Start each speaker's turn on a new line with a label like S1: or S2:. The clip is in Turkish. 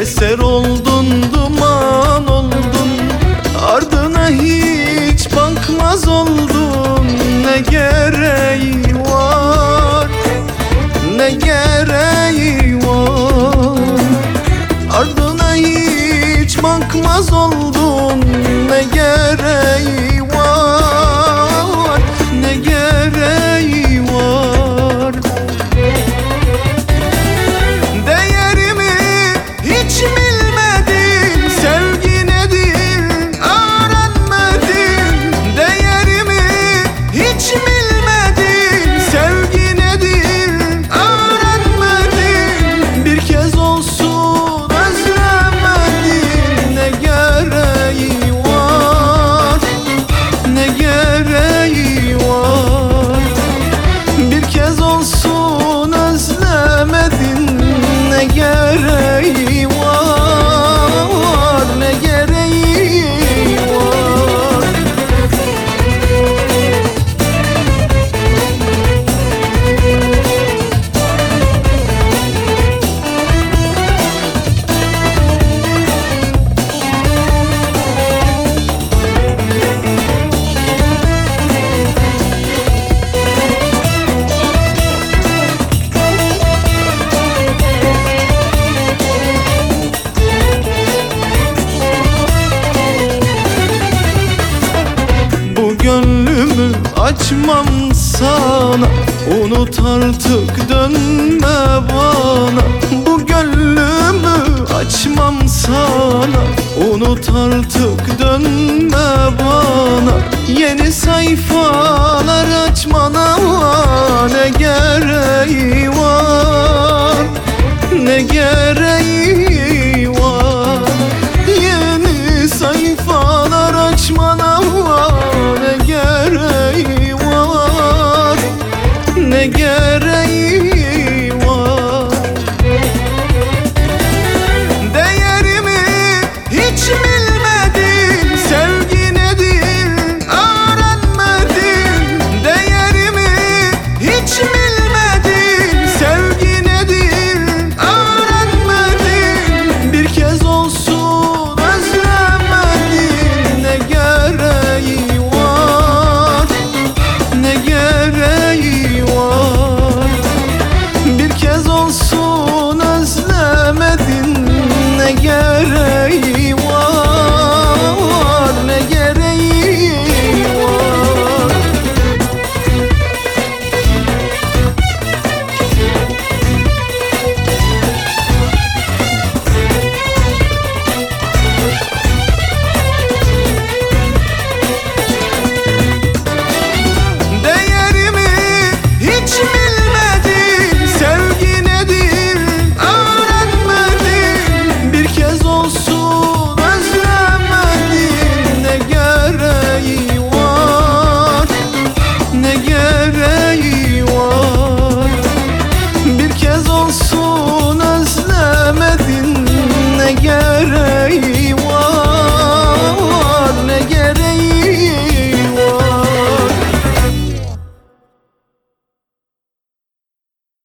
S1: Eser oldun duman oldun Ardına hiç bakmaz oldun. Ne gereği var Ne gereği var? Ardına hiç bakmaz oldun. Ne gereği var gereği açmam sana Unut artık dönme bana. Bu gönlümü açmam sana Unut artık dönme bana. Yeni sayfalar açmana Ne gereği var? Ne gereği Ne